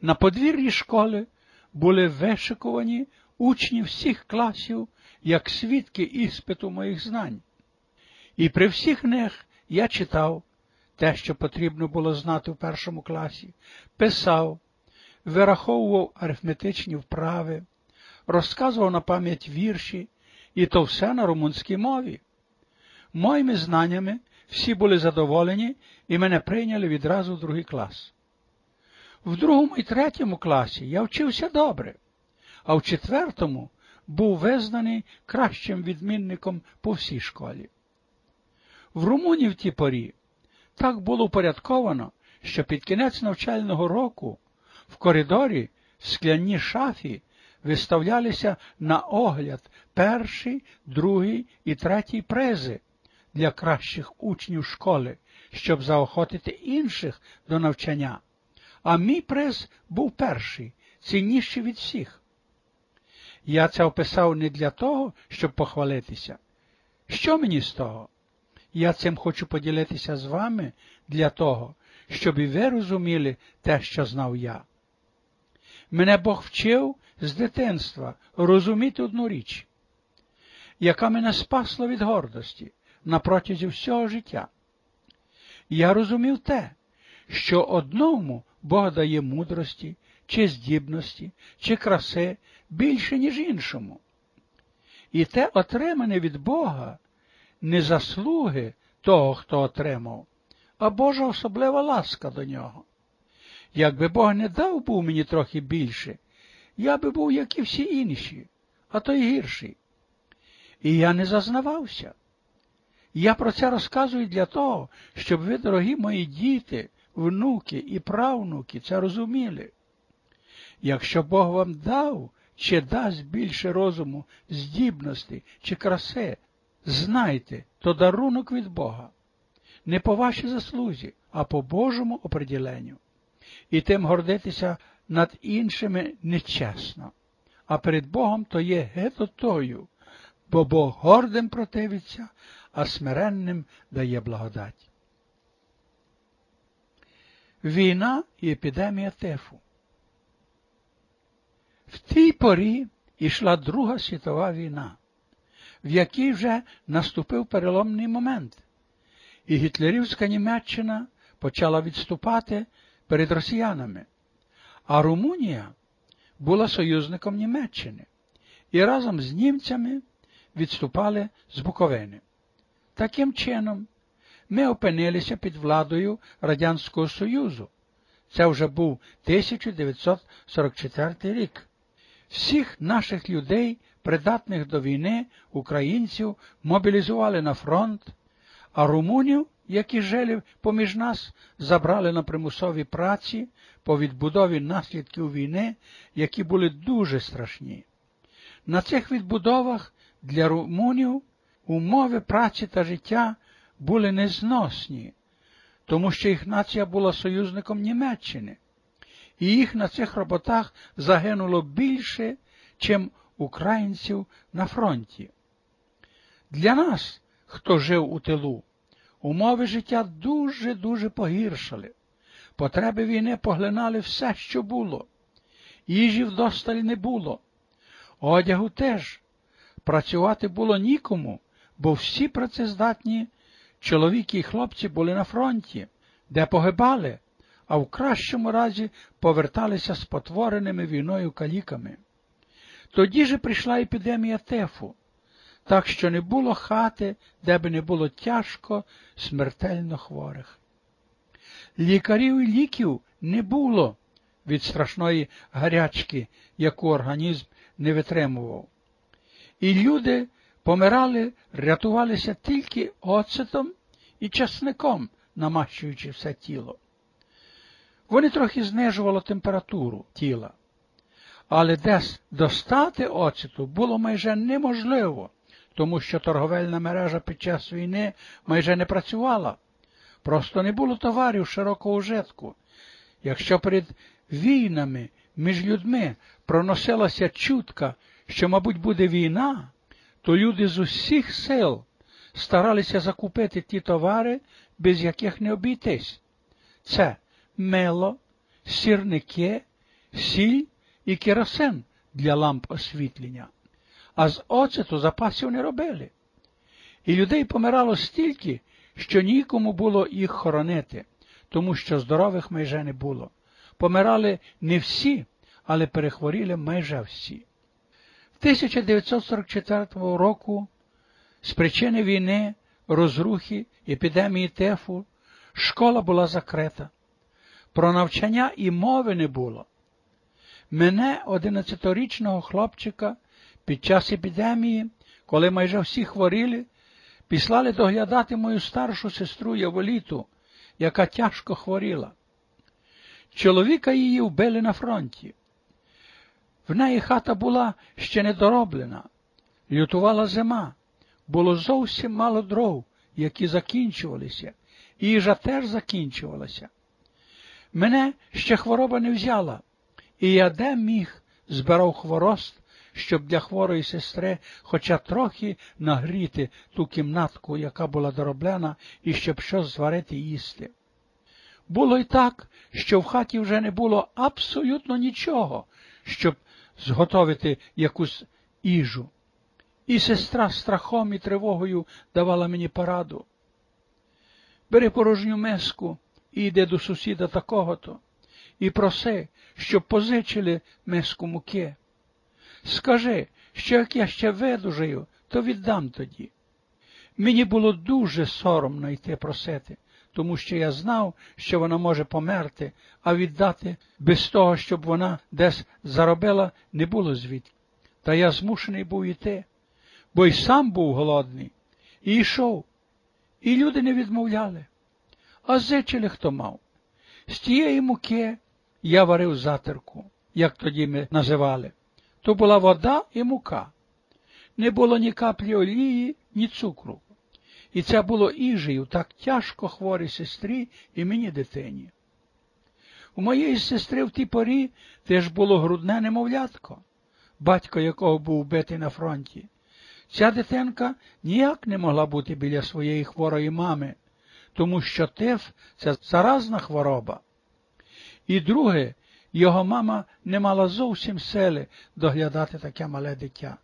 На подвір'ї школи були вишикувані учні всіх класів, як свідки іспиту моїх знань. І при всіх них я читав те, що потрібно було знати в першому класі, писав, вираховував арифметичні вправи, розказував на пам'ять вірші, і то все на румунській мові. Моїми знаннями всі були задоволені і мене прийняли відразу в другий клас. В другому і третьому класі я вчився добре, а в четвертому був визнаний кращим відмінником по всій школі. В Румунії в ті порі так було упорядковано, що під кінець навчального року в коридорі в скляній шафі виставлялися на огляд перший, другий і третій прези для кращих учнів школи, щоб заохотити інших до навчання. А мій приз був перший, цінніший від всіх. Я це описав не для того, щоб похвалитися. Що мені з того? Я цим хочу поділитися з вами для того, щоб і ви розуміли те, що знав я. Мене Бог вчив з дитинства розуміти одну річ, яка мене спасла від гордості на протязі всього життя. Я розумів те, що одному Бог дає мудрості, чи здібності, чи краси більше, ніж іншому. І те отримане від Бога не заслуги того, хто отримав, а Божа особлива ласка до нього. Якби Бог не дав був мені трохи більше, я би був, як і всі інші, а то й гірший. І я не зазнавався. Я про це розказую для того, щоб ви, дорогі мої діти, внуки і правнуки, це розуміли. Якщо Бог вам дав чи дасть більше розуму, здібності чи краси, знайте, то дарунок від Бога. Не по вашій заслузі, а по Божому оприділенню. І тим гордитися над іншими нечесно, а перед Богом то є гетотою, бо Бог гордим противиться, а смиренним дає благодать. Війна і епідемія тифу. В тій порі ішла Друга світова війна, в якій вже наступив переломний момент, і гітлерівська Німеччина почала відступати перед росіянами, а Румунія була союзником Німеччини і разом з німцями відступали з Буковини. Таким чином, ми опинилися під владою Радянського Союзу. Це вже був 1944 рік. Всіх наших людей, придатних до війни, українців, мобілізували на фронт, а румунів, які жили поміж нас, забрали на примусові праці по відбудові наслідків війни, які були дуже страшні. На цих відбудовах для румунів умови праці та життя були незносні, тому що їх нація була союзником Німеччини, і їх на цих роботах загинуло більше, чим українців на фронті. Для нас, хто жив у тилу, умови життя дуже-дуже погіршили. Потреби війни поглинали все, що було. Їжі вдосталь не було. Одягу теж. Працювати було нікому, бо всі працездатні чоловіки і хлопці були на фронті, де погибали, а в кращому разі поверталися з потвореними війною каліками. Тоді же прийшла епідемія тефу, так що не було хати, де би не було тяжко, смертельно хворих. Лікарів і ліків не було від страшної гарячки, яку організм не витримував. І люди помирали, рятувалися тільки оцетом і часником, намащуючи все тіло. Вони трохи знижували температуру тіла, але десь достати оцету було майже неможливо, тому що торговельна мережа під час війни майже не працювала. Просто не було товарів широкого вжитку. Якщо перед війнами між людьми проносилася чутка, що, мабуть, буде війна, то люди з усіх сил старалися закупити ті товари, без яких не обійтись. Це мило, сірники, сіль і керосин для ламп освітлення, а з оцету запасів не робили. І людей помирало стільки, що нікому було їх хоронити, тому що здорових майже не було. Помирали не всі, але перехворіли майже всі. В 1944 року з причини війни, розрухи, епідемії тефу, школа була закрита. Про навчання і мови не було. Мене, одинадцятирічного хлопчика, під час епідемії, коли майже всі хворіли, післали доглядати мою старшу сестру Яволіту, яка тяжко хворіла. Чоловіка її вбили на фронті. В неї хата була ще недороблена, лютувала зима, було зовсім мало дров, які закінчувалися, і їжа теж закінчувалася. Мене ще хвороба не взяла, і я де міг збирав хворост, щоб для хворої сестри хоча трохи нагріти ту кімнатку, яка була дороблена, і щоб щось зварити їсти. Було й так, що в хаті вже не було абсолютно нічого, щоб зготовити якусь їжу. І сестра страхом і тривогою давала мені пораду. Бери порожню миску і йди до сусіда такого-то, і проси, щоб позичили миску муки. Скажи, що як я ще видужаю, то віддам тоді. Мені було дуже соромно йти просити, тому що я знав, що вона може померти, а віддати без того, щоб вона десь заробила, не було звідки. Та я змушений був іти, бо й сам був голодний, і йшов, і люди не відмовляли, а зичили хто мав. З тієї муки я варив затирку, як тоді ми називали. То була вода і мука. Не було ні каплі олії, ні цукру. І це було іжею так тяжко хворій сестрі і мені дитині. У моєї сестри в тій порі теж було грудне немовлятко, батько якого був вбитий на фронті. Ця дитинка ніяк не могла бути біля своєї хворої мами, тому що тиф це заразна хвороба. І друге, його мама не мала зовсім сили доглядати таке мале дитя.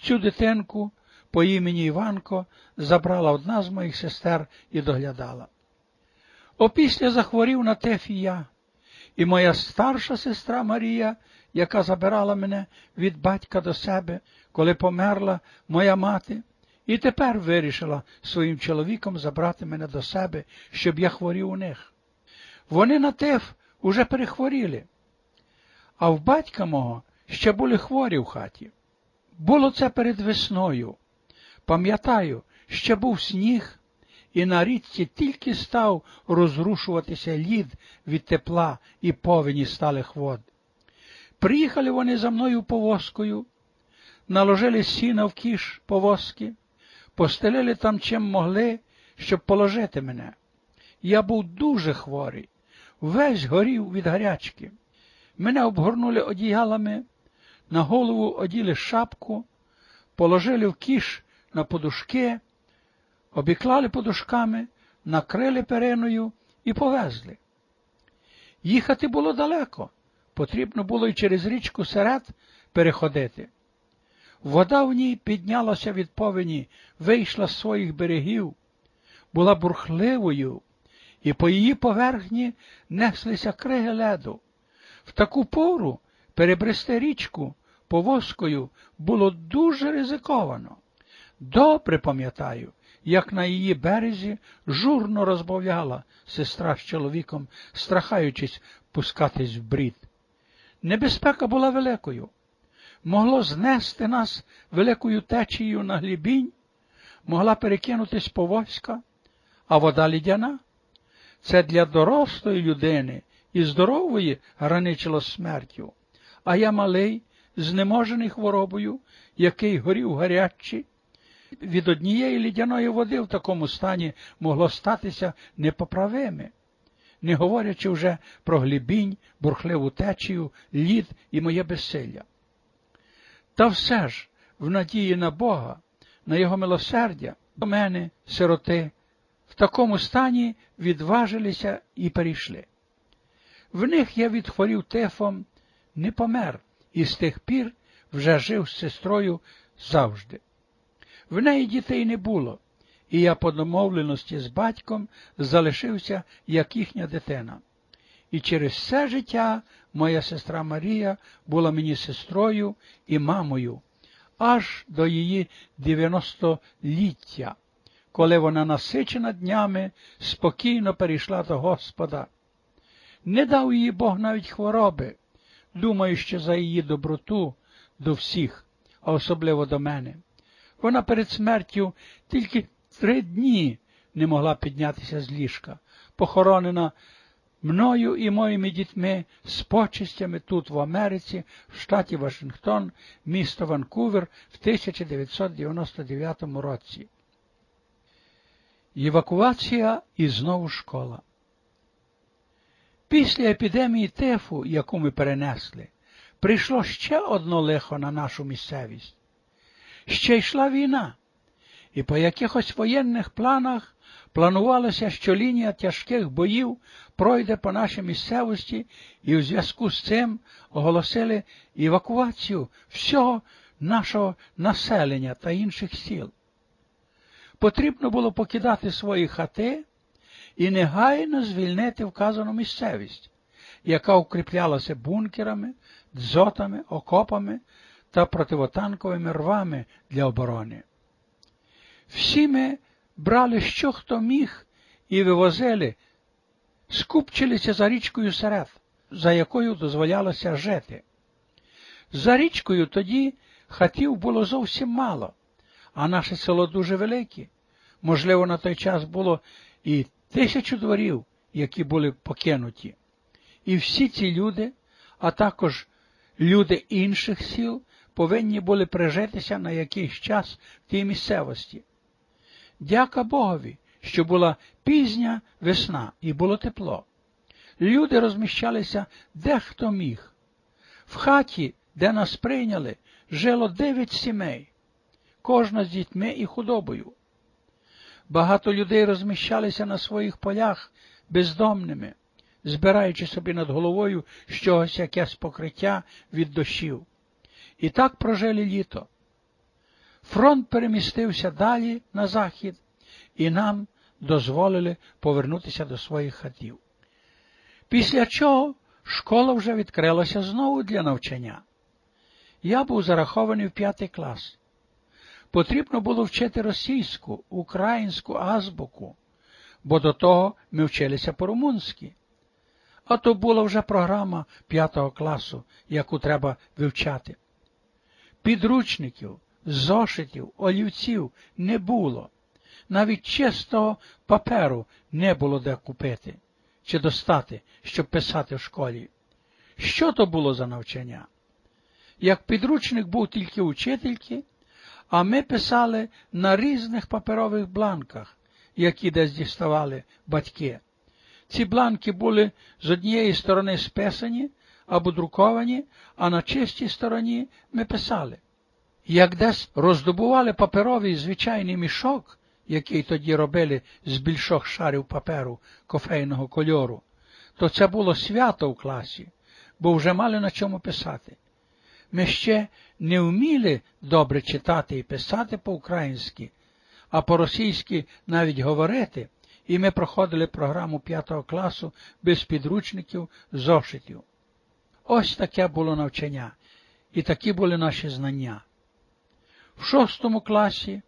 Цю дитинку по імені Іванко забрала одна з моїх сестер і доглядала. Опісля захворів на тефі я, і моя старша сестра Марія, яка забирала мене від батька до себе, коли померла моя мати, і тепер вирішила своїм чоловіком забрати мене до себе, щоб я хворів у них. Вони на теф уже перехворіли, а в батька мого ще були хворі в хаті. Було це перед весною. Пам'ятаю, ще був сніг, і на річці тільки став розрушуватися лід від тепла і повені сталих вод. Приїхали вони за мною повозкою, наложили сіна в кіш повозки, постелили там чим могли, щоб положити мене. Я був дуже хворий, весь горів від гарячки. Мене обгорнули одіялами, на голову оділи шапку, положили в кіш на подушки, обіклали подушками, накрили переною і повезли. Їхати було далеко, потрібно було й через річку серед переходити. Вода в ній піднялася від повені, вийшла з своїх берегів, була бурхливою, і по її поверхні неслися криги леду. В таку пору перебрести річку повозкою було дуже ризиковано. Добре пам'ятаю, як на її березі журно розмовляла сестра з чоловіком, страхаючись пускатись в брід. Небезпека була великою. Могло знести нас великою течією на глібінь, могла перекинутись повозка, а вода лідяна. Це для дорослої людини і здорової граничило смертю, а я малий, знеможений хворобою, який горів гарячий, від однієї лідяної води в такому стані могло статися непоправиме, не говорячи вже про глибінь, бурхливу течію, лід і моє безсилля. Та все ж, в надії на Бога, на Його милосердя, до мене, сироти, в такому стані відважилися і перейшли. В них я відхворів тефом не помер і з тих пір вже жив з сестрою завжди. В неї дітей не було, і я по домовленості з батьком залишився як їхня дитина. І через все життя моя сестра Марія була мені сестрою і мамою, аж до її 90-ліття, коли вона насичена днями спокійно перейшла до Господа. Не дав їй Бог навіть хвороби, думаю, що за її доброту до всіх, а особливо до мене. Вона перед смертю тільки три дні не могла піднятися з ліжка, похоронена мною і моїми дітьми з почистями тут, в Америці, в штаті Вашингтон, місто Ванкувер в 1999 році. Евакуація і знову школа. Після епідемії тифу, яку ми перенесли, прийшло ще одно лихо на нашу місцевість. Ще йшла війна, і по якихось воєнних планах планувалося, що лінія тяжких боїв пройде по нашій місцевості, і у зв'язку з цим оголосили евакуацію всього нашого населення та інших сіл. Потрібно було покидати свої хати і негайно звільнити вказану місцевість, яка укріплялася бункерами, дзотами, окопами та противотанковими рвами для оборони. Всі ми брали, що хто міг, і вивозили, скупчилися за річкою серед, за якою дозволялося жити. За річкою тоді хатів було зовсім мало, а наше село дуже велике. Можливо, на той час було і тисячу дворів, які були покинуті. І всі ці люди, а також люди інших сіл, повинні були прижитися на якийсь час в тій місцевості. Дяка Богові, що була пізня весна і було тепло. Люди розміщалися де хто міг. В хаті, де нас прийняли, жило дев'ять сімей, кожна з дітьми і худобою. Багато людей розміщалися на своїх полях бездомними, збираючи собі над головою щось якесь покриття від дощів. І так прожили літо. Фронт перемістився далі на захід, і нам дозволили повернутися до своїх хатів. Після чого школа вже відкрилася знову для навчання. Я був зарахований в п'ятий клас. Потрібно було вчити російську, українську азбуку, бо до того ми вчилися по-румунськи. А то була вже програма п'ятого класу, яку треба вивчати. Підручників, зошитів, олівців не було. Навіть чистого паперу не було де купити чи достати, щоб писати в школі. Що то було за навчання? Як підручник був тільки учительки, а ми писали на різних паперових бланках, які десь діставали батьки. Ці бланки були з однієї сторони списані або друковані, а на чистій стороні ми писали. Як десь роздобували паперовий звичайний мішок, який тоді робили з більшох шарів паперу кофейного кольору, то це було свято в класі, бо вже мали на чому писати. Ми ще не вміли добре читати і писати по-українськи, а по-російськи навіть говорити, і ми проходили програму п'ятого класу без підручників, зошитів. Ось таке було навчання, і такі були наші знання. В шостому класі,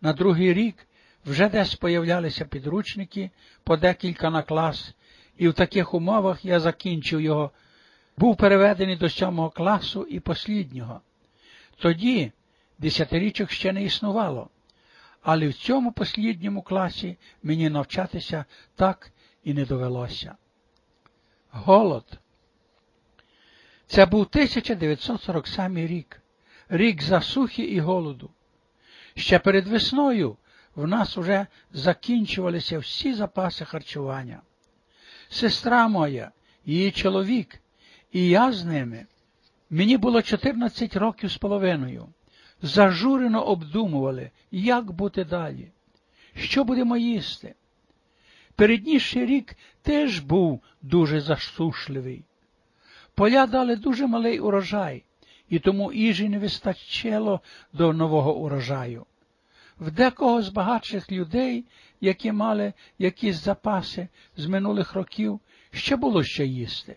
на другий рік, вже десь появлялися підручники по декілька на клас, і в таких умовах я закінчив його, був переведений до сьомого класу і посліднього. Тоді десятирічок ще не існувало, але в цьому послідньому класі мені навчатися так і не довелося. Голод. Це був 1947 рік рік засухи і голоду. Ще перед весною в нас уже закінчувалися всі запаси харчування. Сестра моя, її чоловік, і я з ними. Мені було 14 років з половиною. Зажурено обдумували, як бути далі, що будемо їсти. Передніший рік теж був дуже засушливий. Поля дали дуже малий урожай, і тому їжі не вистачило до нового урожаю. В декого з багатших людей, які мали якісь запаси з минулих років, ще було що їсти.